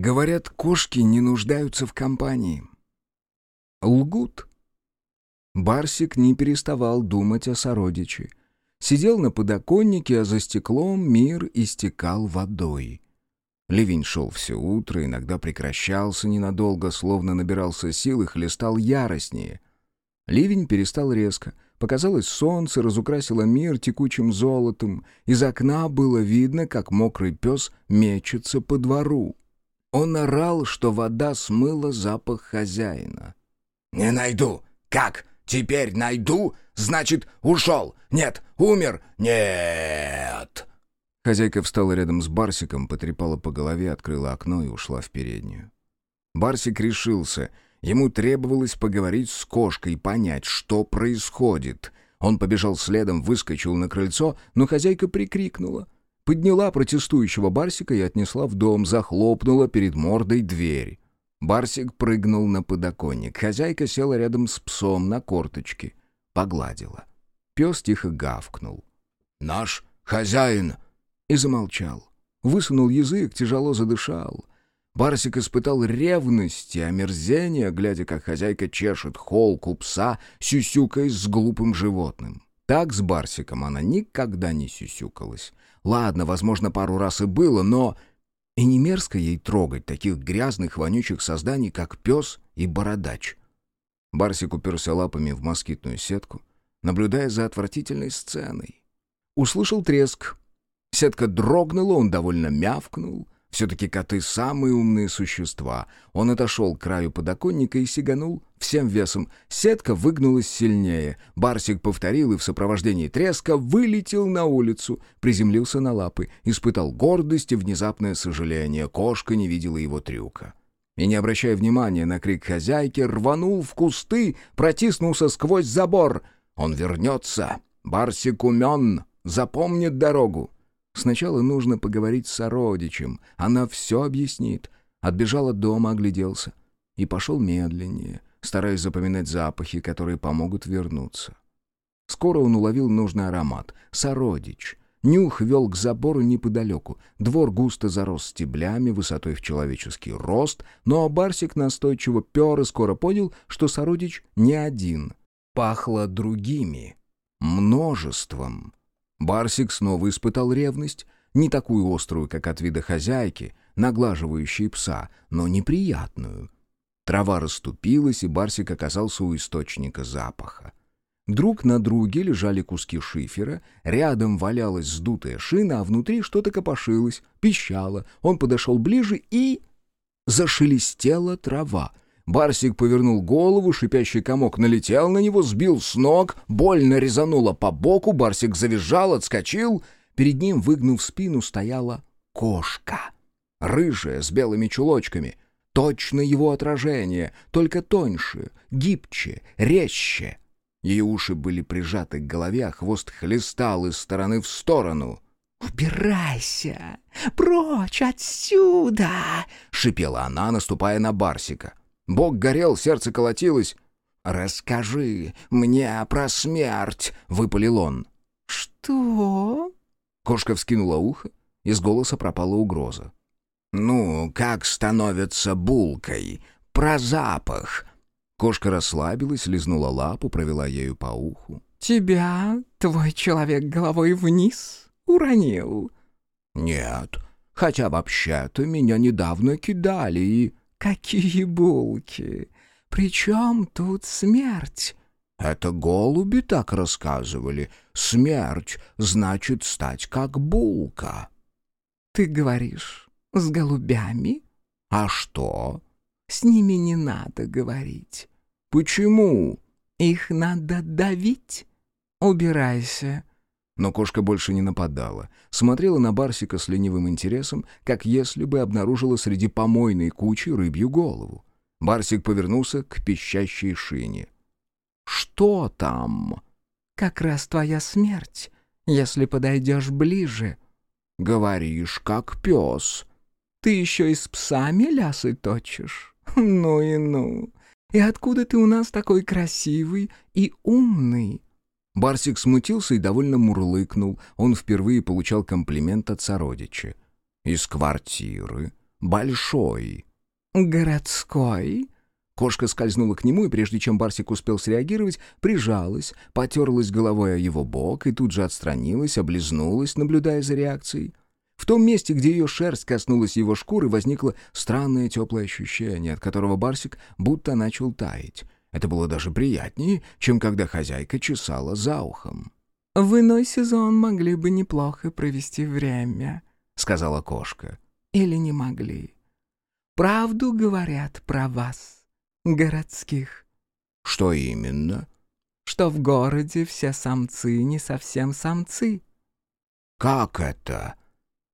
Говорят, кошки не нуждаются в компании. Лгут. Барсик не переставал думать о сородиче. Сидел на подоконнике, а за стеклом мир истекал водой. Ливень шел все утро, иногда прекращался ненадолго, словно набирался сил и хлестал яростнее. Ливень перестал резко. Показалось солнце, разукрасило мир текучим золотом. Из окна было видно, как мокрый пес мечется по двору. Он орал, что вода смыла запах хозяина. «Не найду! Как? Теперь найду? Значит, ушел! Нет, умер! Нет!» Хозяйка встала рядом с Барсиком, потрепала по голове, открыла окно и ушла в переднюю. Барсик решился. Ему требовалось поговорить с кошкой, понять, что происходит. Он побежал следом, выскочил на крыльцо, но хозяйка прикрикнула — Подняла протестующего Барсика и отнесла в дом, захлопнула перед мордой дверь. Барсик прыгнул на подоконник. Хозяйка села рядом с псом на корточке. Погладила. Пес тихо гавкнул. «Наш хозяин!» И замолчал. Высунул язык, тяжело задышал. Барсик испытал ревность и омерзение, глядя, как хозяйка чешет холку пса, сюсюкаясь с глупым животным. Так с Барсиком она никогда не сюсюкалась. Ладно, возможно, пару раз и было, но... И не мерзко ей трогать таких грязных, вонючих созданий, как пес и бородач. Барсик уперся лапами в москитную сетку, наблюдая за отвратительной сценой. Услышал треск. Сетка дрогнула, он довольно мявкнул — все-таки коты — самые умные существа. Он отошел к краю подоконника и сиганул всем весом. Сетка выгнулась сильнее. Барсик повторил и в сопровождении треска вылетел на улицу, приземлился на лапы, испытал гордость и внезапное сожаление. Кошка не видела его трюка. И, не обращая внимания на крик хозяйки, рванул в кусты, протиснулся сквозь забор. Он вернется. Барсик умен, запомнит дорогу. Сначала нужно поговорить с сородичем, она все объяснит. Отбежал от дома, огляделся. И пошел медленнее, стараясь запоминать запахи, которые помогут вернуться. Скоро он уловил нужный аромат — сородич. Нюх вел к забору неподалеку. Двор густо зарос стеблями, высотой в человеческий рост, но Барсик настойчиво пер и скоро понял, что сородич не один. Пахло другими. Множеством. Барсик снова испытал ревность, не такую острую, как от вида хозяйки, наглаживающей пса, но неприятную. Трава расступилась, и Барсик оказался у источника запаха. Друг на друге лежали куски шифера, рядом валялась сдутая шина, а внутри что-то копошилось, пищало. Он подошел ближе и... Зашелестела трава. Барсик повернул голову, шипящий комок налетел на него, сбил с ног, больно резануло по боку, Барсик завизжал, отскочил. Перед ним, выгнув спину, стояла кошка. Рыжая, с белыми чулочками. Точно его отражение, только тоньше, гибче, резче. Ее уши были прижаты к голове, а хвост хлестал из стороны в сторону. «Убирайся! Прочь отсюда!» — шипела она, наступая на Барсика. Бог горел, сердце колотилось. «Расскажи мне про смерть!» — выпалил он. «Что?» Кошка вскинула ухо, из голоса пропала угроза. «Ну, как становится булкой? Про запах!» Кошка расслабилась, лизнула лапу, провела ею по уху. «Тебя твой человек головой вниз уронил?» «Нет, хотя вообще-то меня недавно кидали и...» «Какие булки! Причем тут смерть?» «Это голуби так рассказывали. Смерть значит стать как булка». «Ты говоришь, с голубями?» «А что?» «С ними не надо говорить». «Почему?» «Их надо давить. Убирайся. Но кошка больше не нападала. Смотрела на Барсика с ленивым интересом, как если бы обнаружила среди помойной кучи рыбью голову. Барсик повернулся к пищащей шине. «Что там?» «Как раз твоя смерть, если подойдешь ближе». «Говоришь, как пес». «Ты еще и с псами лясы точишь? Ну и ну! И откуда ты у нас такой красивый и умный?» Барсик смутился и довольно мурлыкнул. Он впервые получал комплимент от сородича. «Из квартиры. большой. «Городской?» Кошка скользнула к нему, и прежде чем Барсик успел среагировать, прижалась, потерлась головой о его бок и тут же отстранилась, облизнулась, наблюдая за реакцией. В том месте, где ее шерсть коснулась его шкуры, возникло странное теплое ощущение, от которого Барсик будто начал таять. Это было даже приятнее, чем когда хозяйка чесала за ухом. «В иной сезон могли бы неплохо провести время», — сказала кошка. «Или не могли. Правду говорят про вас, городских». «Что именно?» «Что в городе все самцы не совсем самцы». «Как это?»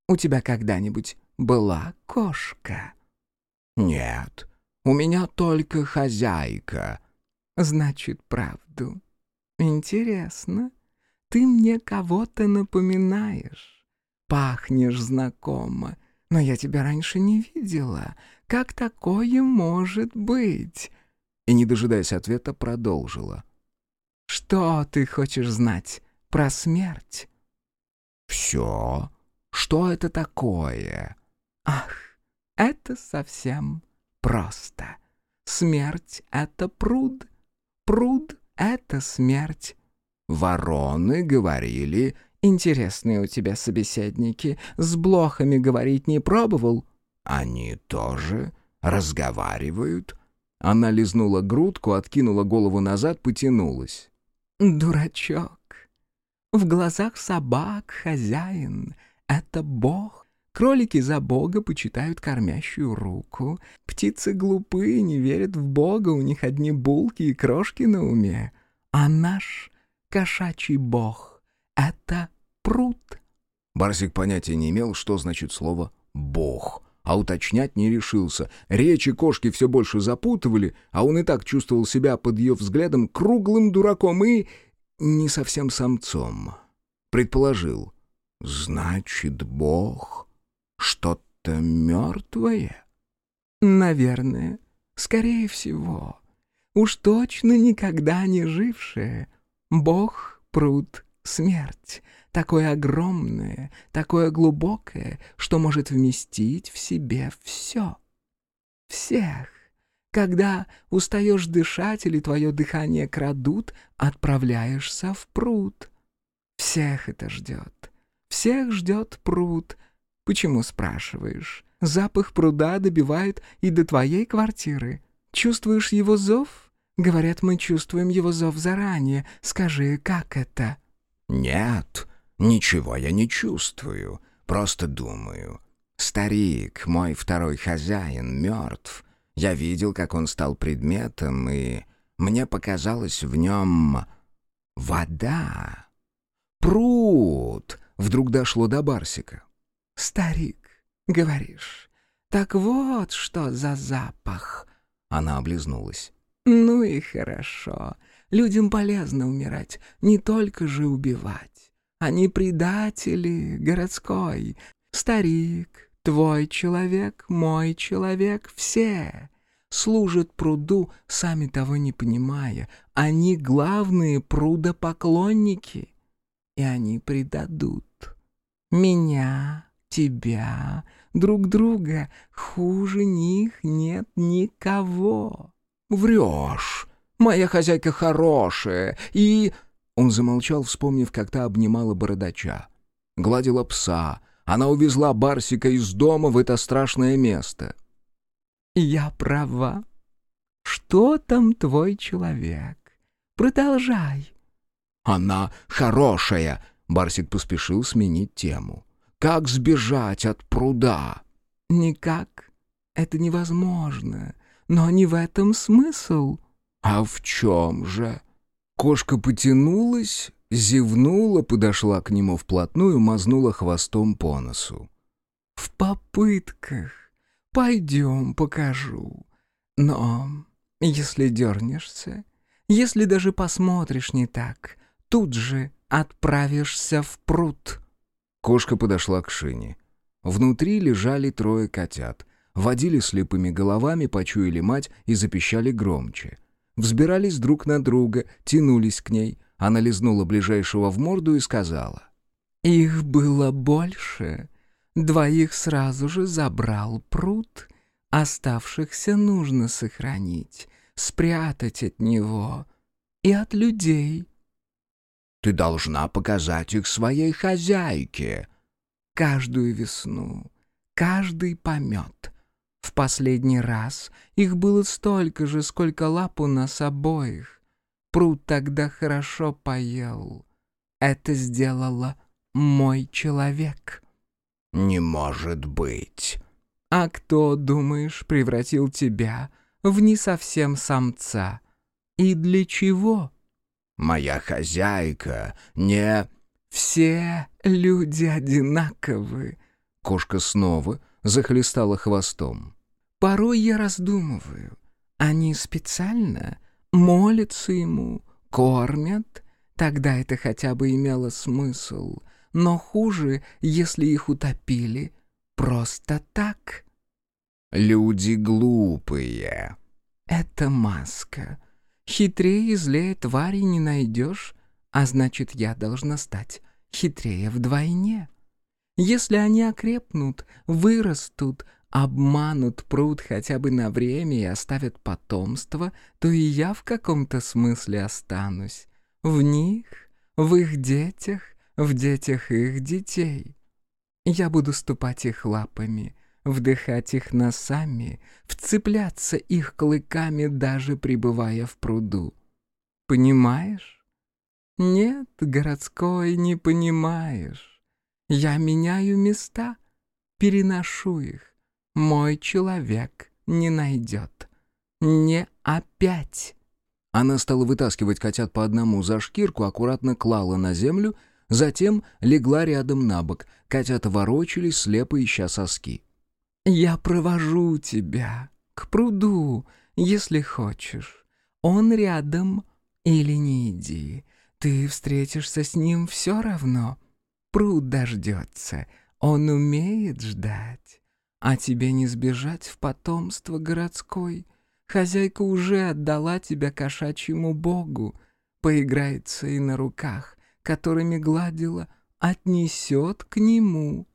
У тебя когда-нибудь была кошка?» «Нет, у меня только хозяйка». «Значит, правду. Интересно. Ты мне кого-то напоминаешь. Пахнешь знакомо, но я тебя раньше не видела. Как такое может быть?» И, не дожидаясь ответа, продолжила. «Что ты хочешь знать про смерть?» «Все», что это такое? Ах, это совсем просто. Смерть — это пруд. Пруд — это смерть. Вороны говорили... Интересные у тебя собеседники. С блохами говорить не пробовал? Они тоже разговаривают. Она лизнула грудку, откинула голову назад, потянулась. Дурачок. В глазах собак хозяин — это Бог. Кролики за Бога почитают кормящую руку. Птицы глупые, не верят в Бога, у них одни булки и крошки на уме. А наш кошачий Бог — это пруд. Барсик понятия не имел, что значит слово «бог», а уточнять не решился. Речи кошки все больше запутывали, а он и так чувствовал себя под ее взглядом круглым дураком и не совсем самцом. Предположил — Значит, Бог что-то мертвое? Наверное, скорее всего. Уж точно никогда не жившее. Бог — пруд, смерть. Такое огромное, такое глубокое, что может вместить в себе все. Всех. Когда устаешь дышать или твое дыхание крадут, отправляешься в пруд. Всех это ждет. Всех ждет пруд. Почему спрашиваешь? Запах пруда добивает и до твоей квартиры. Чувствуешь его зов? Говорят, мы чувствуем его зов заранее. Скажи, как это? Нет, ничего я не чувствую. Просто думаю. Старик, мой второй хозяин, мертв. Я видел, как он стал предметом, и мне показалось в нем вода. Пруд! Вдруг дошло до Барсика. «Старик, говоришь, так вот что за запах!» Она облизнулась. «Ну и хорошо. Людям полезно умирать, не только же убивать. Они предатели городской. Старик, твой человек, мой человек, все служат пруду, сами того не понимая. Они главные прудопоклонники, и они предадут. Меня, тебя, друг друга. Хуже них нет никого. Врешь. Моя хозяйка хорошая. И... Он замолчал, вспомнив, как та обнимала бородача. Гладила пса. Она увезла Барсика из дома в это страшное место. «Я права. Что там твой человек? Продолжай». «Она хорошая!» Барсик поспешил сменить тему. «Как сбежать от пруда?» «Никак. Это невозможно. Но не в этом смысл». «А в чем же?» Кошка потянулась, зевнула, подошла к нему вплотную, мазнула хвостом по носу. «В попытках. Пойдем, покажу. Но если дернешься, если даже посмотришь не так, тут же отправишься в пруд». Кошка подошла к шине. Внутри лежали трое котят. Водили слепыми головами, почуяли мать и запищали громче. Взбирались друг на друга, тянулись к ней. Она лизнула ближайшего в морду и сказала. «Их было больше. Двоих сразу же забрал пруд, оставшихся нужно сохранить, спрятать от него и от людей. Ты должна показать их своей хозяйке. Каждую весну, каждый помет. В последний раз их было столько же, сколько лап у нас обоих. Пруд тогда хорошо поел. Это сделала мой человек. Не может быть. А кто, думаешь, превратил тебя в не совсем самца? И для чего? Моя хозяйка не... Все люди одинаковы. Кошка снова захлестала хвостом. Порой я раздумываю. Они специально молятся ему, кормят, тогда это хотя бы имело смысл. Но хуже, если их утопили просто так. Люди глупые. Это маска. Хитрее и злее твари не найдешь, а значит, я должна стать хитрее вдвойне. Если они окрепнут, вырастут, обманут пруд хотя бы на время и оставят потомство, то и я в каком-то смысле останусь. В них, в их детях, в детях их детей. Я буду ступать их лапами, вдыхать их носами, вцепляться их клыками, даже пребывая в пруду. Понимаешь? Нет, городской, не понимаешь. Я меняю места, переношу их. Мой человек не найдет. Не опять. Она стала вытаскивать котят по одному за шкирку, аккуратно клала на землю, затем легла рядом на бок. Котята ворочались, слепо ища соски. «Я провожу тебя к пруду, если хочешь. Он рядом или не иди. Ты встретишься с ним все равно. Пруд дождется, он умеет ждать. А тебе не сбежать в потомство городской. Хозяйка уже отдала тебя кошачьему богу. Поиграется и на руках, которыми гладила, отнесет к нему».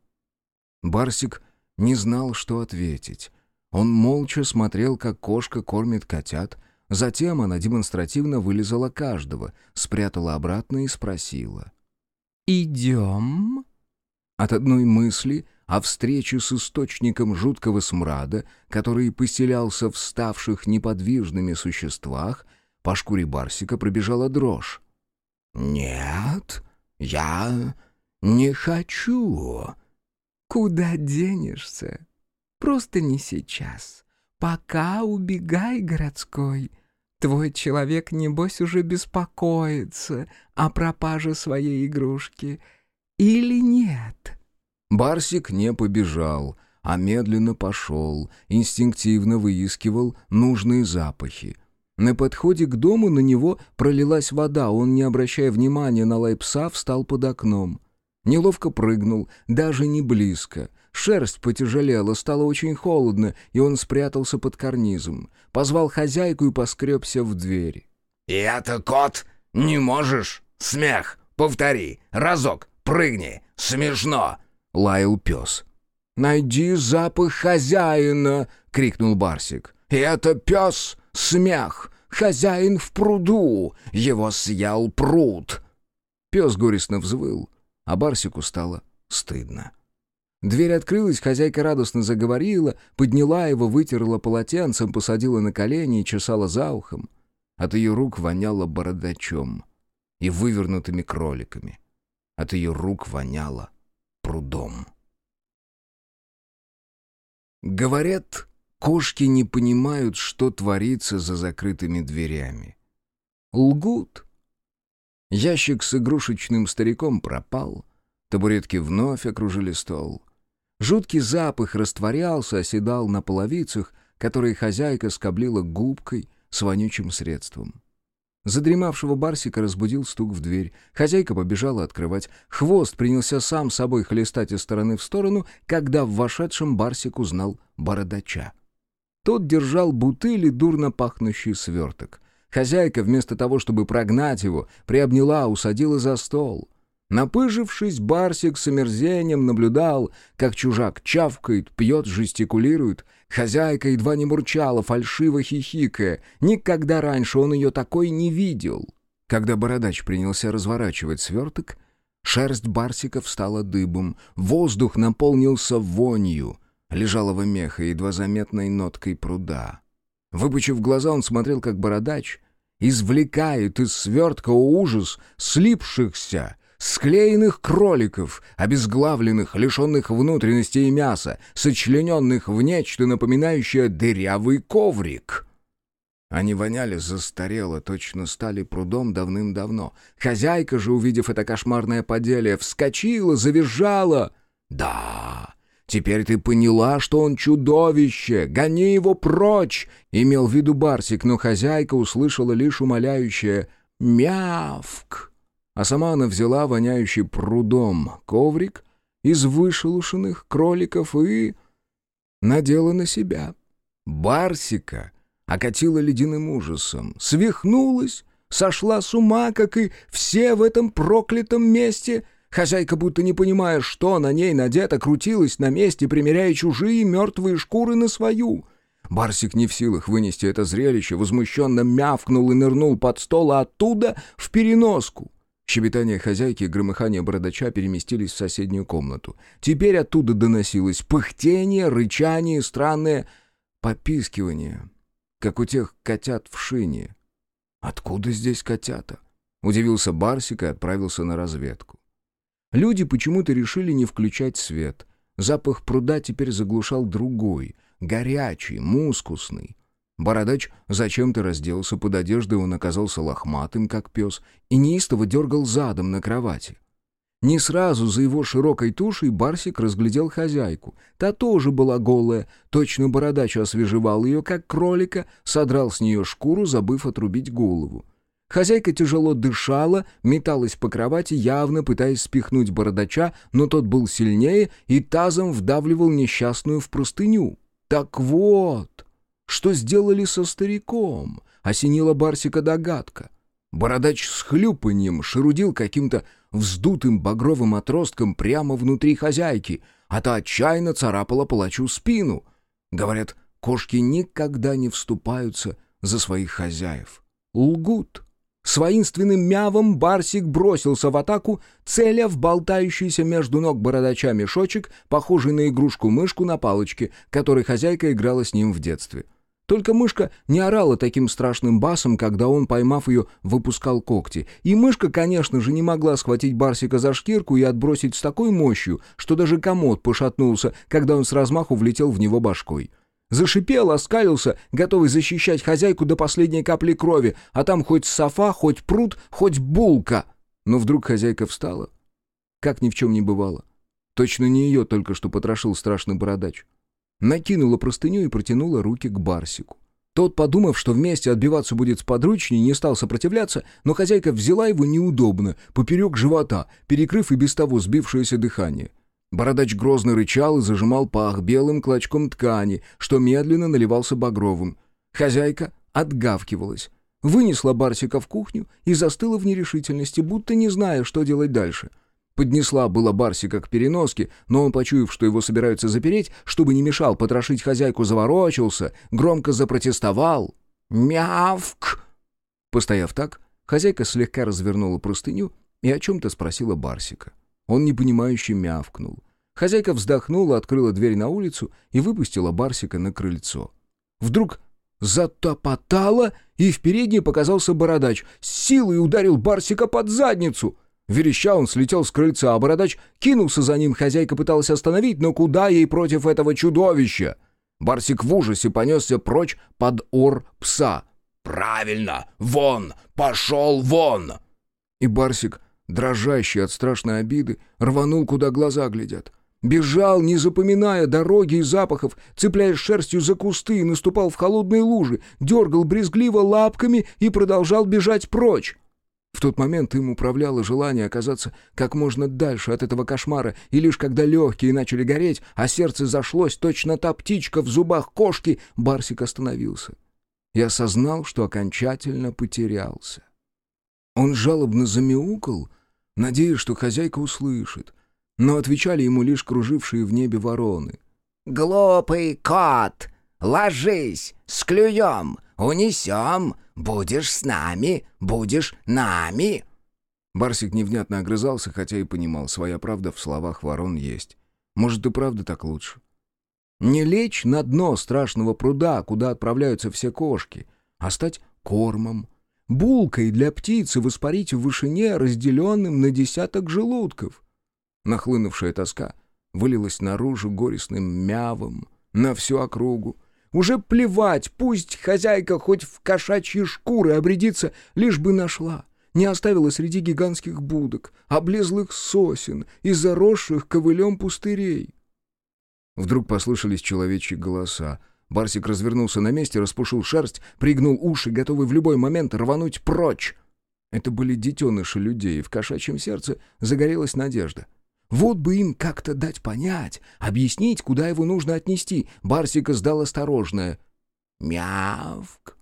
Барсик не знал, что ответить. Он молча смотрел, как кошка кормит котят, затем она демонстративно вылезала каждого, спрятала обратно и спросила. «Идем?» От одной мысли о встрече с источником жуткого смрада, который поселялся в ставших неподвижными существах, по шкуре Барсика пробежала дрожь. «Нет, я не хочу». «Куда денешься? Просто не сейчас. Пока убегай, городской. Твой человек, небось, уже беспокоится о пропаже своей игрушки. Или нет?» Барсик не побежал, а медленно пошел, инстинктивно выискивал нужные запахи. На подходе к дому на него пролилась вода, он, не обращая внимания на лай пса, встал под окном. Неловко прыгнул, даже не близко. Шерсть потяжелела, стало очень холодно, и он спрятался под карнизом. Позвал хозяйку и поскребся в дверь. «И это кот? Не можешь? Смех! Повтори! Разок! Прыгни! Смешно!» — лаял пес. «Найди запах хозяина!» — крикнул Барсик. «И это пес! Смех! Хозяин в пруду! Его съел пруд!» Пес горестно взвыл, а Барсику стало стыдно. Дверь открылась, хозяйка радостно заговорила, подняла его, вытерла полотенцем, посадила на колени и чесала за ухом. От ее рук воняло бородачом и вывернутыми кроликами. От ее рук воняло прудом. Говорят, кошки не понимают, что творится за закрытыми дверями. Лгут. Ящик с игрушечным стариком пропал, табуретки вновь окружили стол. Жуткий запах растворялся, оседал на половицах, которые хозяйка скоблила губкой с вонючим средством. Задремавшего Барсика разбудил стук в дверь. Хозяйка побежала открывать. Хвост принялся сам собой хлестать из стороны в сторону, когда в вошедшем Барсик узнал бородача. Тот держал бутыль и дурно пахнущий сверток. Хозяйка, вместо того, чтобы прогнать его, приобняла, усадила за стол. Напыжившись, Барсик с омерзением наблюдал, как чужак чавкает, пьет, жестикулирует. Хозяйка едва не мурчала, фальшиво хихикая. Никогда раньше он ее такой не видел. Когда бородач принялся разворачивать сверток, шерсть Барсика встала дыбом, воздух наполнился вонью, лежалого меха едва заметной ноткой пруда. Выпучив глаза, он смотрел, как бородач извлекает из свертка ужас слипшихся, склеенных кроликов, обезглавленных, лишенных внутренностей и мяса, сочлененных в нечто напоминающее дырявый коврик. Они воняли застарело, точно стали прудом давным-давно. Хозяйка же, увидев это кошмарное поделие, вскочила, завизжала. «Да, теперь ты поняла, что он чудовище! Гони его прочь!» Имел в виду Барсик, но хозяйка услышала лишь умоляющее «Мявк!» а сама она взяла воняющий прудом коврик из вышелушенных кроликов и... надела на себя. Барсика окатила ледяным ужасом, свихнулась, сошла с ума, как и все в этом проклятом месте. Хозяйка, будто не понимая, что на ней надето, крутилась на месте, примеряя чужие мертвые шкуры на свою. Барсик не в силах вынести это зрелище, возмущенно мявкнул и нырнул под стол, а оттуда в переноску. Щебетание хозяйки и громыхание бородача переместились в соседнюю комнату. Теперь оттуда доносилось пыхтение, рычание странное попискивание, как у тех котят в шине. «Откуда здесь котята?» — удивился Барсик и отправился на разведку. Люди почему-то решили не включать свет. Запах пруда теперь заглушал другой, горячий, мускусный. Бородач зачем-то разделся, под одеждой он оказался лохматым, как пес, и неистово дергал задом на кровати. Не сразу за его широкой тушей Барсик разглядел хозяйку. Та тоже была голая, точно бородач освежевал ее, как кролика, содрал с нее шкуру, забыв отрубить голову. Хозяйка тяжело дышала, металась по кровати, явно пытаясь спихнуть бородача, но тот был сильнее и тазом вдавливал несчастную в простыню. «Так вот!» Что сделали со стариком? Осенила Барсика догадка. Бородач с хлюпаньем шерудил каким-то вздутым багровым отростком прямо внутри хозяйки, а та отчаянно царапала палачу спину. Говорят, кошки никогда не вступаются за своих хозяев. Лгут. С воинственным мявом Барсик бросился в атаку, целя в болтающийся между ног бородача мешочек, похожий на игрушку-мышку на палочке, которой хозяйка играла с ним в детстве. Только мышка не орала таким страшным басом, когда он, поймав ее, выпускал когти. И мышка, конечно же, не могла схватить Барсика за шкирку и отбросить с такой мощью, что даже комод пошатнулся, когда он с размаху влетел в него башкой. Зашипел, оскалился, готовый защищать хозяйку до последней капли крови, а там хоть софа, хоть пруд, хоть булка. Но вдруг хозяйка встала. Как ни в чем не бывало. Точно не ее только что потрошил страшный бородач накинула простыню и протянула руки к Барсику. Тот, подумав, что вместе отбиваться будет сподручнее, не стал сопротивляться, но хозяйка взяла его неудобно, поперек живота, перекрыв и без того сбившееся дыхание. Бородач грозно рычал и зажимал пах белым клочком ткани, что медленно наливался багровым. Хозяйка отгавкивалась. Вынесла Барсика в кухню и застыла в нерешительности, будто не зная, что делать дальше — Поднесла было Барсика к переноске, но он, почуяв, что его собираются запереть, чтобы не мешал потрошить хозяйку, заворочился, громко запротестовал. «Мявк!» Постояв так, хозяйка слегка развернула простыню и о чем-то спросила Барсика. Он непонимающе мявкнул. Хозяйка вздохнула, открыла дверь на улицу и выпустила Барсика на крыльцо. Вдруг затопотала, и в передней показался бородач, с силой ударил Барсика под задницу — Вереща он слетел с крыльца, а бородач кинулся за ним, хозяйка пыталась остановить, но куда ей против этого чудовища? Барсик в ужасе понесся прочь под ор пса. «Правильно! Вон! Пошел вон!» И Барсик, дрожащий от страшной обиды, рванул, куда глаза глядят. Бежал, не запоминая дороги и запахов, цепляясь шерстью за кусты, наступал в холодные лужи, дергал брезгливо лапками и продолжал бежать прочь. В тот момент им управляло желание оказаться как можно дальше от этого кошмара, и лишь когда легкие начали гореть, а сердце зашлось, точно та птичка в зубах кошки, Барсик остановился. И осознал, что окончательно потерялся. Он жалобно замяукал, надеясь, что хозяйка услышит. Но отвечали ему лишь кружившие в небе вороны. «Глупый кот, ложись, склюем, унесем, будешь с нами, будешь нами». Барсик невнятно огрызался, хотя и понимал, своя правда в словах ворон есть. Может, и правда так лучше. Не лечь на дно страшного пруда, куда отправляются все кошки, а стать кормом, булкой для птицы воспарить в вышине, разделенным на десяток желудков. Нахлынувшая тоска вылилась наружу горестным мявом на всю округу. Уже плевать, пусть хозяйка хоть в кошачьи шкуры обрядится, лишь бы нашла не оставила среди гигантских будок, облезлых сосен и заросших ковылем пустырей. Вдруг послышались человечьи голоса. Барсик развернулся на месте, распушил шерсть, пригнул уши, готовый в любой момент рвануть прочь. Это были детеныши людей, и в кошачьем сердце загорелась надежда. Вот бы им как-то дать понять, объяснить, куда его нужно отнести. Барсика сдал осторожное. «Мявк!»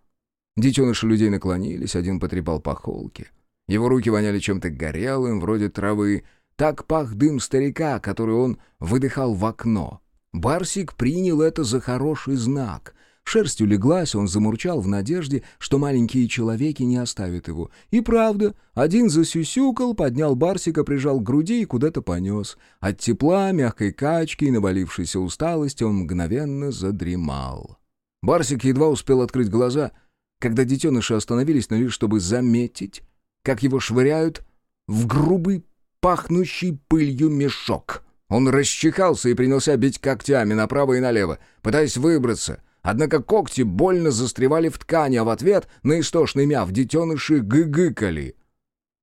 Детеныши людей наклонились, один потрепал по холке. Его руки воняли чем-то горелым, вроде травы. Так пах дым старика, который он выдыхал в окно. Барсик принял это за хороший знак. Шерсть улеглась, он замурчал в надежде, что маленькие человеки не оставят его. И правда, один засюсюкал, поднял Барсика, прижал к груди и куда-то понес. От тепла, мягкой качки и навалившейся усталости он мгновенно задремал. Барсик едва успел открыть глаза, когда детеныши остановились, но лишь чтобы заметить, как его швыряют в грубый, пахнущий пылью мешок. Он расчихался и принялся бить когтями направо и налево, пытаясь выбраться. Однако когти больно застревали в ткани, а в ответ на истошный мяв детеныши гыгыкали.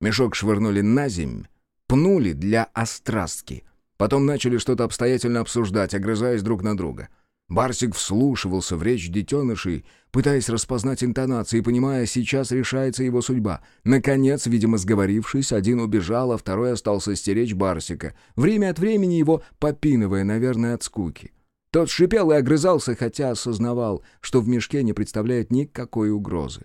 Мешок швырнули на земь, пнули для острастки. Потом начали что-то обстоятельно обсуждать, огрызаясь друг на друга. Барсик вслушивался в речь детенышей, пытаясь распознать интонации, понимая, сейчас решается его судьба. Наконец, видимо, сговорившись, один убежал, а второй остался стеречь Барсика, время от времени его попинывая, наверное, от скуки. Тот шипел и огрызался, хотя осознавал, что в мешке не представляет никакой угрозы.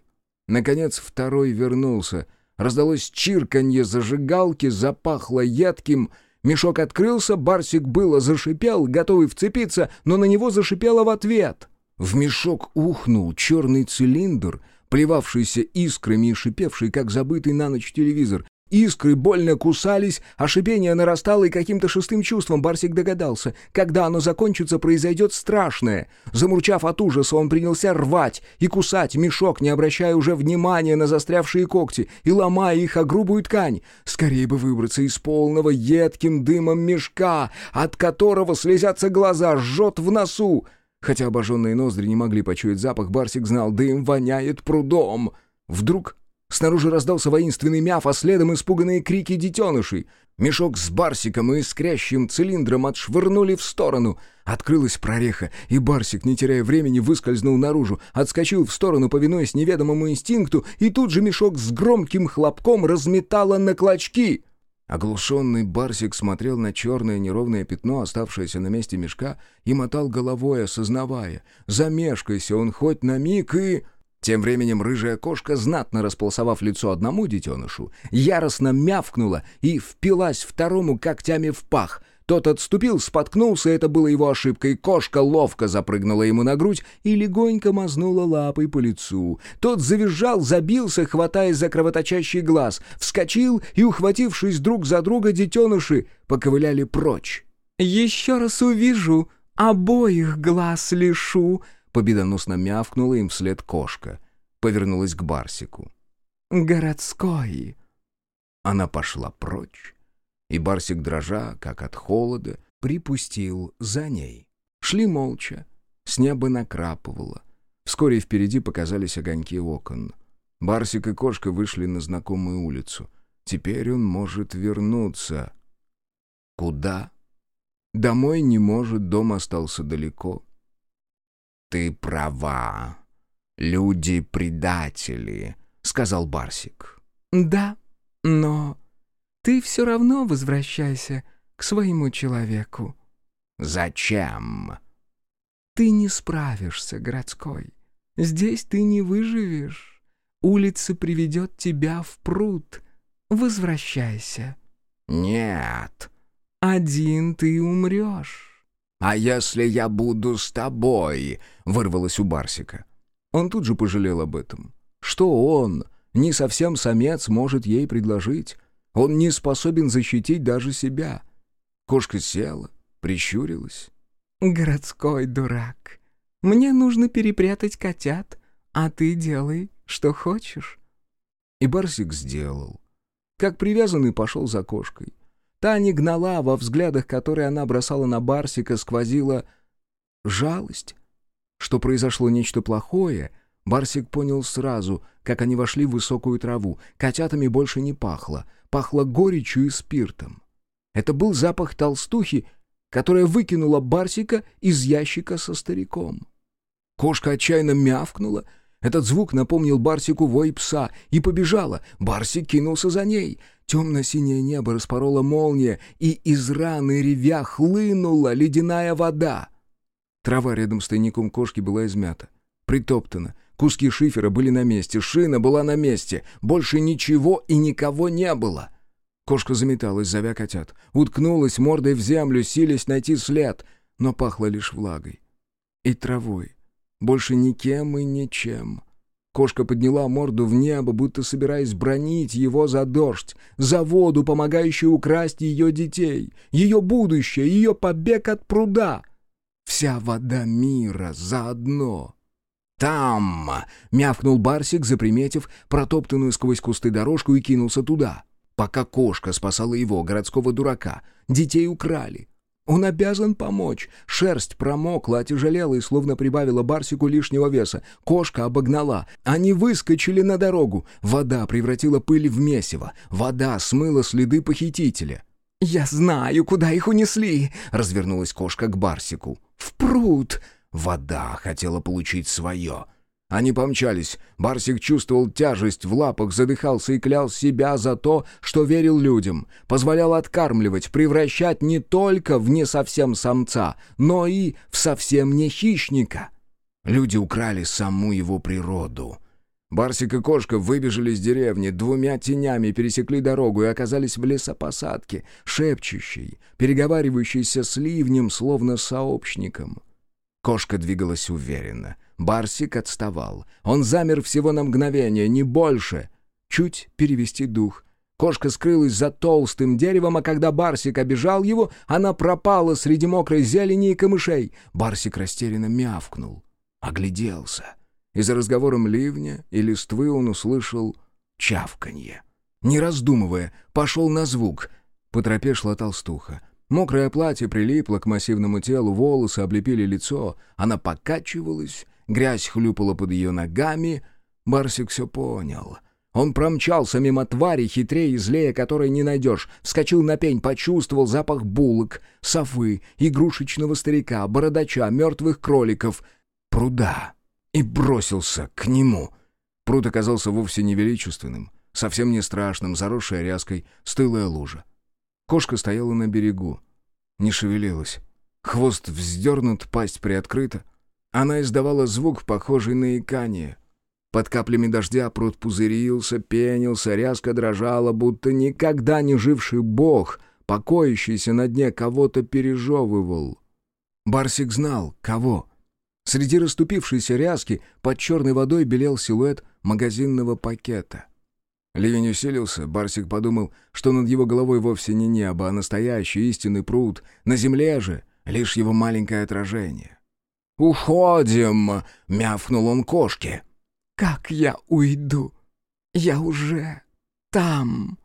Наконец, второй вернулся. Раздалось чирканье зажигалки, запахло едким — Мешок открылся, Барсик было зашипел, готовый вцепиться, но на него зашипело в ответ. В мешок ухнул черный цилиндр, плевавшийся искрами и шипевший, как забытый на ночь телевизор, Искры больно кусались, а нарастало, и каким-то шестым чувством Барсик догадался. Когда оно закончится, произойдет страшное. Замурчав от ужаса, он принялся рвать и кусать мешок, не обращая уже внимания на застрявшие когти и ломая их о грубую ткань. Скорее бы выбраться из полного едким дымом мешка, от которого слезятся глаза, жжет в носу. Хотя обожженные ноздри не могли почуять запах, Барсик знал, дым воняет прудом. Вдруг Снаружи раздался воинственный мяв, а следом испуганные крики детенышей. Мешок с барсиком и искрящим цилиндром отшвырнули в сторону. Открылась прореха, и барсик, не теряя времени, выскользнул наружу, отскочил в сторону, повинуясь неведомому инстинкту, и тут же мешок с громким хлопком разметало на клочки. Оглушенный барсик смотрел на черное неровное пятно, оставшееся на месте мешка, и мотал головой, осознавая. Замешкайся он хоть на миг и... Тем временем рыжая кошка, знатно располосовав лицо одному детенышу, яростно мявкнула и впилась второму когтями в пах. Тот отступил, споткнулся, это было его ошибкой. Кошка ловко запрыгнула ему на грудь и легонько мазнула лапой по лицу. Тот завизжал, забился, хватаясь за кровоточащий глаз, вскочил и, ухватившись друг за друга, детеныши поковыляли прочь. «Еще раз увижу, обоих глаз лишу», Победоносно мявкнула им вслед кошка. Повернулась к Барсику. «Городской!» Она пошла прочь, и Барсик, дрожа, как от холода, припустил за ней. Шли молча, с неба накрапывало. Вскоре впереди показались огоньки окон. Барсик и кошка вышли на знакомую улицу. Теперь он может вернуться. Куда? Домой не может, дом остался далеко. «Ты права. Люди — предатели», — сказал Барсик. «Да, но ты все равно возвращайся к своему человеку». «Зачем?» «Ты не справишься, городской. Здесь ты не выживешь. Улица приведет тебя в пруд. Возвращайся». «Нет». «Один ты умрешь». «А если я буду с тобой?» — вырвалось у Барсика. Он тут же пожалел об этом. Что он, не совсем самец, может ей предложить? Он не способен защитить даже себя. Кошка села, прищурилась. «Городской дурак. Мне нужно перепрятать котят, а ты делай, что хочешь». И Барсик сделал. Как привязанный пошел за кошкой. Та не гнала, во взглядах, которые она бросала на Барсика, сквозила жалость. Что произошло нечто плохое, Барсик понял сразу, как они вошли в высокую траву. Котятами больше не пахло. Пахло горечью и спиртом. Это был запах толстухи, которая выкинула Барсика из ящика со стариком. Кошка отчаянно мявкнула. Этот звук напомнил Барсику вой пса и побежала. Барсик кинулся за ней. Темно-синее небо распорола молния, и из раны ревя хлынула ледяная вода. Трава рядом с тайником кошки была измята, притоптана. Куски шифера были на месте, шина была на месте. Больше ничего и никого не было. Кошка заметалась, зовя котят. Уткнулась мордой в землю, силясь найти след, но пахло лишь влагой. И травой. Больше никем и ничем. Кошка подняла морду в небо, будто собираясь бронить его за дождь, за воду, помогающую украсть ее детей, ее будущее, ее побег от пруда. Вся вода мира заодно. «Там!» — мявкнул Барсик, заприметив протоптанную сквозь кусты дорожку и кинулся туда. Пока кошка спасала его, городского дурака, детей украли. Он обязан помочь. Шерсть промокла, отяжелела и словно прибавила Барсику лишнего веса. Кошка обогнала. Они выскочили на дорогу. Вода превратила пыль в месиво. Вода смыла следы похитителя. «Я знаю, куда их унесли!» — развернулась кошка к Барсику. «В пруд!» Вода хотела получить свое. Они помчались. Барсик чувствовал тяжесть в лапах, задыхался и клял себя за то, что верил людям. Позволял откармливать, превращать не только в не совсем самца, но и в совсем не хищника. Люди украли саму его природу. Барсик и кошка выбежали из деревни, двумя тенями пересекли дорогу и оказались в лесопосадке, шепчущей, переговаривающейся с ливнем, словно сообщником. Кошка двигалась уверенно. Барсик отставал. Он замер всего на мгновение, не больше. Чуть перевести дух. Кошка скрылась за толстым деревом, а когда Барсик обижал его, она пропала среди мокрой зелени и камышей. Барсик растерянно мявкнул. Огляделся. И за разговором ливня и листвы он услышал чавканье. Не раздумывая, пошел на звук. По тропе шла толстуха. Мокрое платье прилипло к массивному телу, волосы облепили лицо. Она покачивалась, грязь хлюпала под ее ногами. Барсик все понял. Он промчался мимо твари, хитрее и злее, которой не найдешь. Вскочил на пень, почувствовал запах булок, софы, игрушечного старика, бородача, мертвых кроликов, пруда. И бросился к нему. Пруд оказался вовсе не величественным, совсем не страшным, заросшая ряской, стылая лужа. Кошка стояла на берегу. Не шевелилась. Хвост вздернут, пасть приоткрыта. Она издавала звук, похожий на икание. Под каплями дождя пруд пузырился, пенился, рязко дрожала, будто никогда не живший бог, покоящийся на дне, кого-то пережевывал. Барсик знал, кого. Среди расступившейся ряски под черной водой белел силуэт магазинного пакета. Ливень усилился, Барсик подумал, что над его головой вовсе не небо, а настоящий истинный пруд. На земле же лишь его маленькое отражение. «Уходим!» — мявкнул он кошке. «Как я уйду? Я уже там!»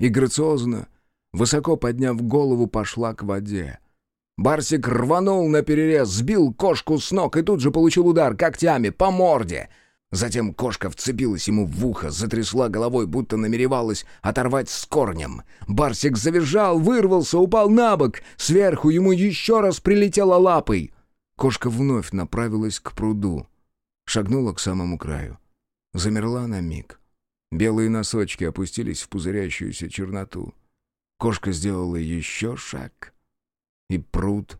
И грациозно, высоко подняв голову, пошла к воде. Барсик рванул на перерез, сбил кошку с ног и тут же получил удар когтями по морде — Затем кошка вцепилась ему в ухо, затрясла головой, будто намеревалась оторвать с корнем. Барсик завизжал, вырвался, упал на бок. Сверху ему еще раз прилетела лапой. Кошка вновь направилась к пруду. Шагнула к самому краю. Замерла на миг. Белые носочки опустились в пузырящуюся черноту. Кошка сделала еще шаг, и пруд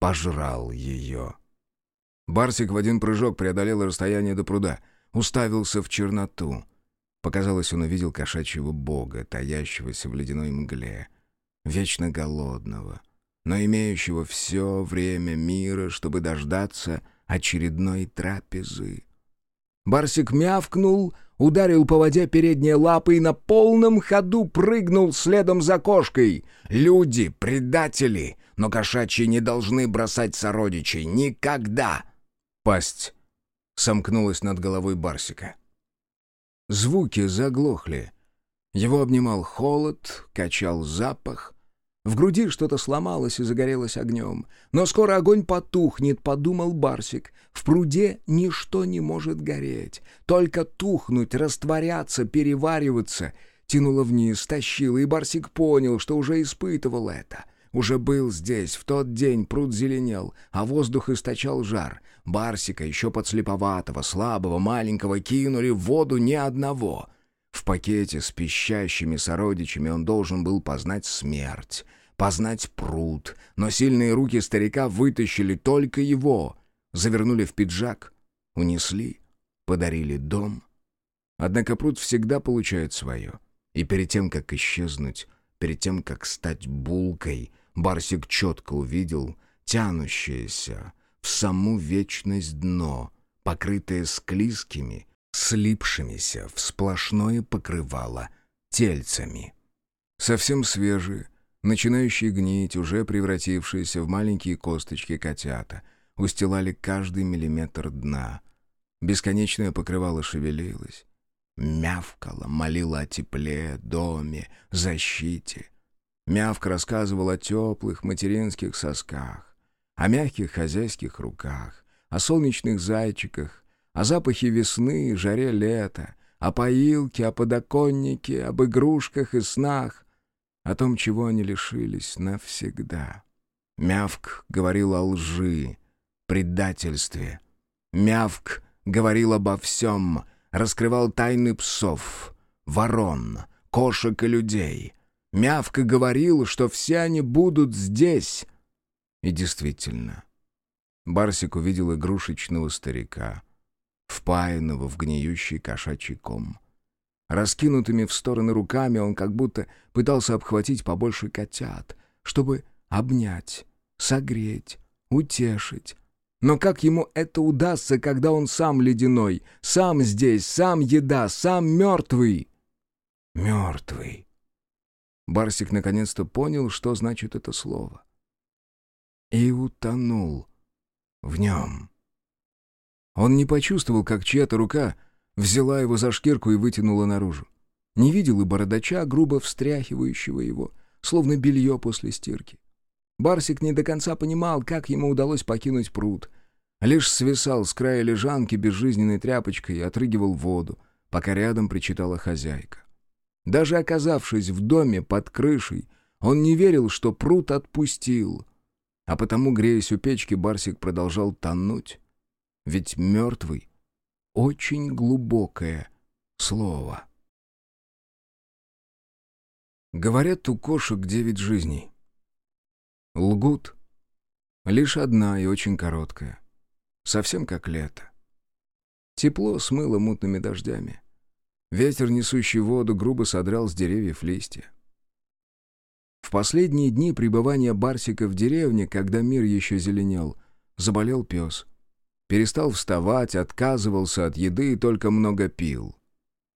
пожрал ее. Барсик в один прыжок преодолел расстояние до пруда, уставился в черноту. Показалось, он увидел кошачьего бога, таящегося в ледяной мгле, вечно голодного, но имеющего все время мира, чтобы дождаться очередной трапезы. Барсик мявкнул, ударил по воде передние лапы и на полном ходу прыгнул следом за кошкой. «Люди — предатели, но кошачьи не должны бросать сородичей. Никогда!» Пасть сомкнулась над головой Барсика. Звуки заглохли. Его обнимал холод, качал запах. В груди что-то сломалось и загорелось огнем. Но скоро огонь потухнет, подумал Барсик. В пруде ничто не может гореть. Только тухнуть, растворяться, перевариваться. Тянуло вниз, тащило, и Барсик понял, что уже испытывал это. Уже был здесь, в тот день пруд зеленел, а воздух источал жар. Барсика, еще подслеповатого, слабого, маленького, кинули в воду ни одного. В пакете с пищащими сородичами он должен был познать смерть, познать пруд, но сильные руки старика вытащили только его, завернули в пиджак, унесли, подарили дом. Однако пруд всегда получает свое, и перед тем, как исчезнуть, перед тем, как стать булкой, Барсик четко увидел тянущееся, в саму вечность дно, покрытое склизкими, слипшимися в сплошное покрывало тельцами. Совсем свежие, начинающие гнить, уже превратившиеся в маленькие косточки котята, устилали каждый миллиметр дна. Бесконечное покрывало шевелилось, мявкало, молило о тепле, доме, защите. Мявка рассказывал о теплых материнских сосках, о мягких хозяйских руках, о солнечных зайчиках, о запахе весны и жаре лета, о поилке, о подоконнике, об игрушках и снах, о том, чего они лишились навсегда. Мявк говорил о лжи, предательстве. Мявк говорил обо всем, раскрывал тайны псов, ворон, кошек и людей. Мявка говорил, что все они будут здесь, и действительно, Барсик увидел игрушечного старика, впаянного в гниющий кошачий ком. Раскинутыми в стороны руками он как будто пытался обхватить побольше котят, чтобы обнять, согреть, утешить. Но как ему это удастся, когда он сам ледяной, сам здесь, сам еда, сам мертвый? Мертвый. Барсик наконец-то понял, что значит это слово и утонул в нем. Он не почувствовал, как чья-то рука взяла его за шкирку и вытянула наружу. Не видел и бородача, грубо встряхивающего его, словно белье после стирки. Барсик не до конца понимал, как ему удалось покинуть пруд. Лишь свисал с края лежанки безжизненной тряпочкой и отрыгивал воду, пока рядом причитала хозяйка. Даже оказавшись в доме под крышей, он не верил, что пруд отпустил — а потому, греясь у печки, Барсик продолжал тонуть. Ведь мертвый — очень глубокое слово. Говорят, у кошек девять жизней. Лгут. Лишь одна и очень короткая. Совсем как лето. Тепло смыло мутными дождями. Ветер, несущий воду, грубо содрал с деревьев листья. В последние дни пребывания Барсика в деревне, когда мир еще зеленел, заболел пес. Перестал вставать, отказывался от еды и только много пил.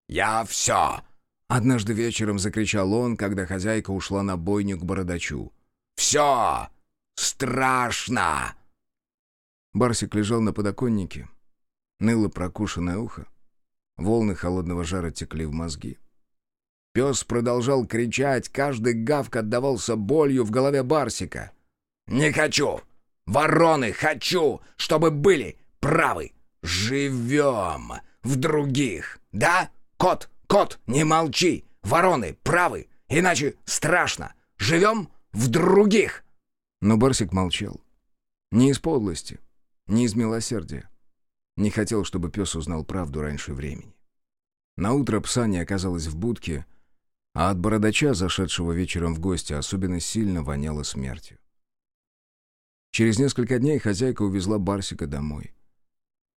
«Я все!» — однажды вечером закричал он, когда хозяйка ушла на бойню к бородачу. «Все! Страшно!» Барсик лежал на подоконнике. Ныло прокушенное ухо. Волны холодного жара текли в мозги. Пес продолжал кричать, каждый гавк отдавался болью в голове Барсика. «Не хочу! Вороны хочу, чтобы были правы! Живем в других! Да? Кот, кот, не молчи! Вороны правы, иначе страшно! Живем в других!» Но Барсик молчал. Не из подлости, не из милосердия. Не хотел, чтобы пес узнал правду раньше времени. Наутро пса не оказалось в будке — а от бородача, зашедшего вечером в гости, особенно сильно воняло смертью. Через несколько дней хозяйка увезла Барсика домой.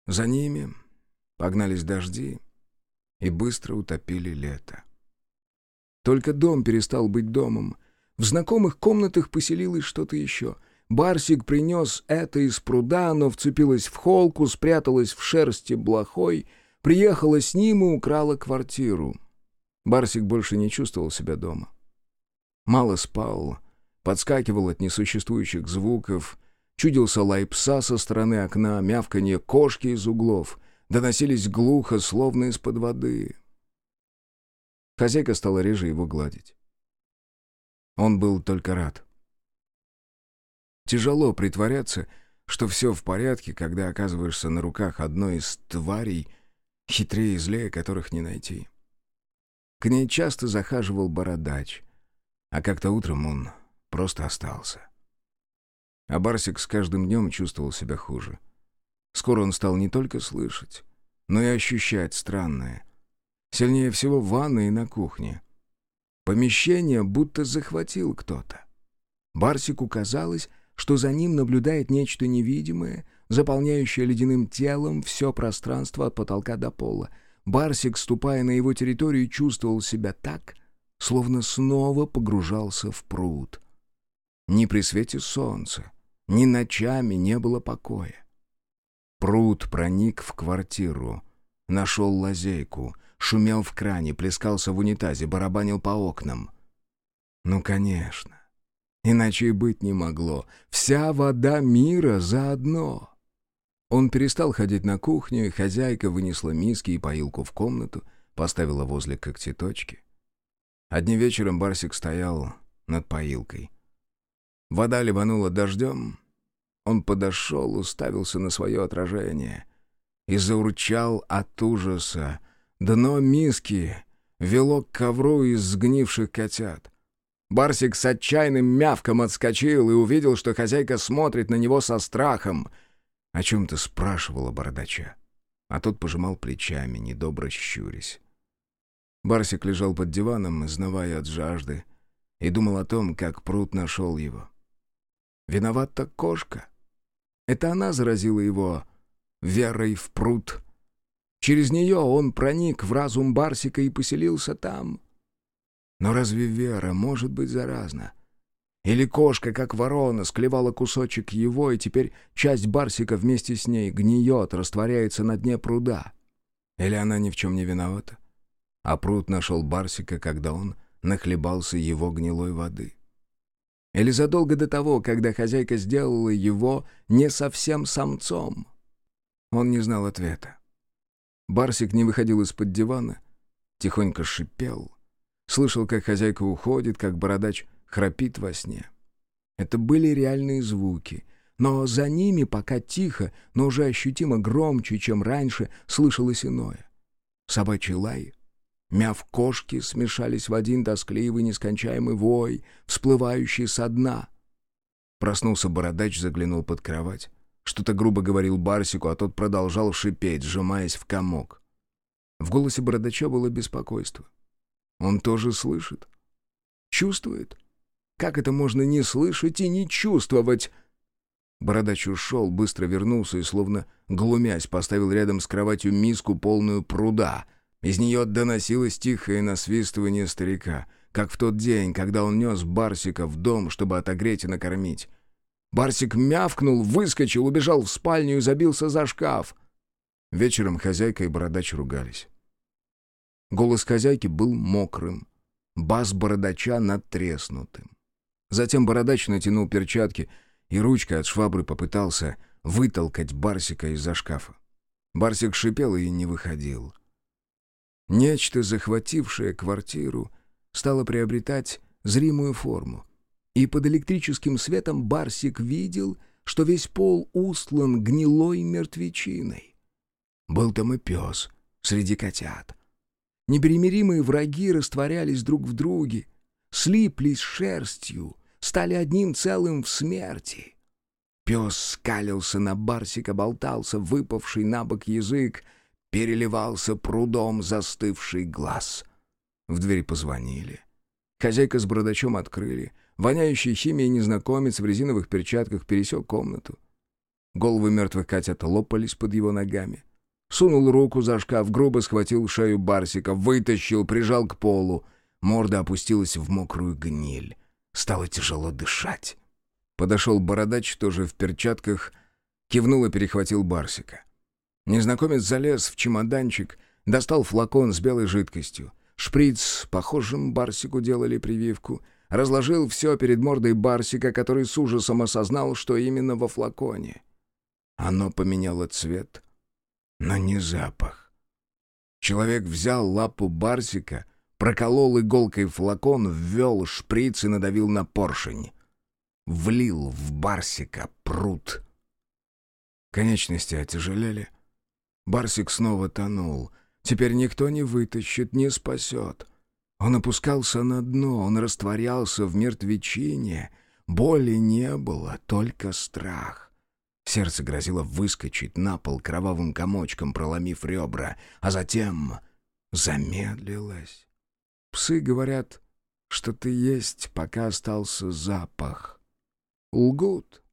За ними погнались дожди, и быстро утопили лето. Только дом перестал быть домом. В знакомых комнатах поселилось что-то еще. Барсик принес это из пруда, но вцепилась в холку, спряталась в шерсти блохой, приехала с ним и украла квартиру. Барсик больше не чувствовал себя дома. Мало спал, подскакивал от несуществующих звуков, чудился лай пса со стороны окна, мявканье кошки из углов, доносились глухо, словно из-под воды. Хозяйка стала реже его гладить. Он был только рад. Тяжело притворяться, что все в порядке, когда оказываешься на руках одной из тварей, хитрее и злее которых не найти. К ней часто захаживал бородач, а как-то утром он просто остался. А Барсик с каждым днем чувствовал себя хуже. Скоро он стал не только слышать, но и ощущать странное, Сильнее всего в ванной и на кухне. Помещение будто захватил кто-то. Барсику казалось, что за ним наблюдает нечто невидимое, заполняющее ледяным телом все пространство от потолка до пола. Барсик, ступая на его территорию, чувствовал себя так, словно снова погружался в пруд. Ни при свете солнца, ни ночами не было покоя. Пруд проник в квартиру, нашел лазейку — шумел в кране, плескался в унитазе, барабанил по окнам. Ну, конечно. Иначе и быть не могло. Вся вода мира заодно. Он перестал ходить на кухню, и хозяйка вынесла миски и поилку в комнату, поставила возле когтеточки. Одним вечером Барсик стоял над поилкой. Вода ливанула дождем. Он подошел, уставился на свое отражение и заурчал от ужаса, Дно миски вело к ковру из сгнивших котят. Барсик с отчаянным мявком отскочил и увидел, что хозяйка смотрит на него со страхом. О чем-то спрашивала бородача. А тот пожимал плечами, недобро щурясь. Барсик лежал под диваном, изнывая от жажды, и думал о том, как пруд нашел его. Виновата кошка. Это она заразила его верой в пруд — Через нее он проник в разум Барсика и поселился там. Но разве вера может быть заразна? Или кошка, как ворона, склевала кусочек его, и теперь часть Барсика вместе с ней гниет, растворяется на дне пруда? Или она ни в чем не виновата? А пруд нашел Барсика, когда он нахлебался его гнилой воды. Или задолго до того, когда хозяйка сделала его не совсем самцом? Он не знал ответа. Барсик не выходил из-под дивана, тихонько шипел. Слышал, как хозяйка уходит, как бородач храпит во сне. Это были реальные звуки, но за ними пока тихо, но уже ощутимо громче, чем раньше, слышалось иное. Собачий лай, мяв кошки смешались в один тоскливый нескончаемый вой, всплывающий со дна. Проснулся бородач, заглянул под кровать. Что-то грубо говорил Барсику, а тот продолжал шипеть, сжимаясь в комок. В голосе бородача было беспокойство. Он тоже слышит. Чувствует. Как это можно не слышать и не чувствовать? Бородач ушел, быстро вернулся и, словно глумясь, поставил рядом с кроватью миску, полную пруда. Из нее доносилось тихое насвистывание старика, как в тот день, когда он нес Барсика в дом, чтобы отогреть и накормить. Барсик мявкнул, выскочил, убежал в спальню и забился за шкаф. Вечером хозяйка и бородач ругались. Голос хозяйки был мокрым, бас бородача надтреснутым. Затем бородач натянул перчатки и ручкой от швабры попытался вытолкать Барсика из-за шкафа. Барсик шипел и не выходил. Нечто, захватившее квартиру, стало приобретать зримую форму. И под электрическим светом Барсик видел, что весь пол устлан гнилой мертвечиной. Был там и пес среди котят. Непримиримые враги растворялись друг в друге, слиплись шерстью, стали одним целым в смерти. Пес скалился на Барсика, болтался выпавший на бок язык, переливался прудом застывший глаз. В дверь позвонили. Хозяйка с бородачом открыли — Воняющий химией незнакомец в резиновых перчатках пересек комнату. Головы мертвых котят лопались под его ногами. Сунул руку за шкаф, грубо схватил шею Барсика, вытащил, прижал к полу. Морда опустилась в мокрую гниль. Стало тяжело дышать. Подошел бородач, тоже в перчатках, кивнул и перехватил Барсика. Незнакомец залез в чемоданчик, достал флакон с белой жидкостью. Шприц, похожим Барсику делали прививку, разложил все перед мордой Барсика, который с ужасом осознал, что именно во флаконе. Оно поменяло цвет, но не запах. Человек взял лапу Барсика, проколол иголкой флакон, ввел шприц и надавил на поршень. Влил в Барсика пруд. Конечности отяжелели. Барсик снова тонул — Теперь никто не вытащит, не спасет. Он опускался на дно, он растворялся в мертвечине. Боли не было, только страх. Сердце грозило выскочить на пол кровавым комочком, проломив ребра, а затем замедлилось. Псы говорят, что ты есть, пока остался запах. Лгут.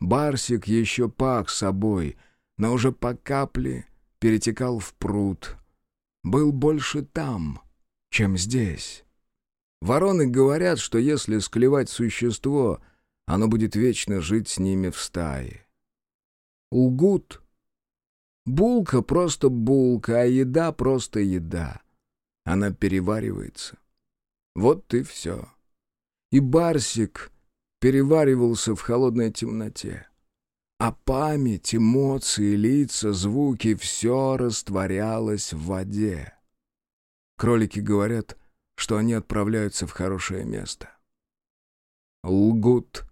Барсик еще пах собой, но уже по капле перетекал в пруд, был больше там, чем здесь. Вороны говорят, что если склевать существо, оно будет вечно жить с ними в стае. Лгут. Булка просто булка, а еда просто еда. Она переваривается. Вот и все. И Барсик переваривался в холодной темноте. А память, эмоции, лица, звуки — все растворялось в воде. Кролики говорят, что они отправляются в хорошее место. Лгут.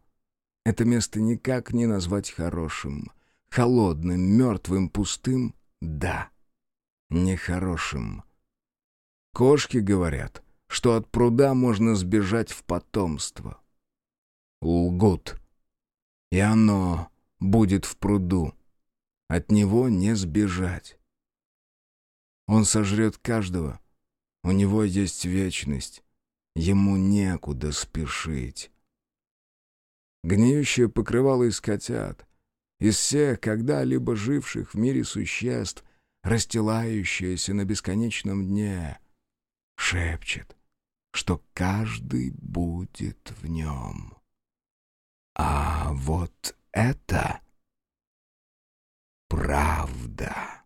Это место никак не назвать хорошим. Холодным, мертвым, пустым — да. Нехорошим. Кошки говорят, что от пруда можно сбежать в потомство. Лгут. И оно будет в пруду. От него не сбежать. Он сожрет каждого. У него есть вечность. Ему некуда спешить. Гниющее покрывало из котят, из всех когда-либо живших в мире существ, расстилающееся на бесконечном дне, шепчет, что каждый будет в нем. А вот это правда.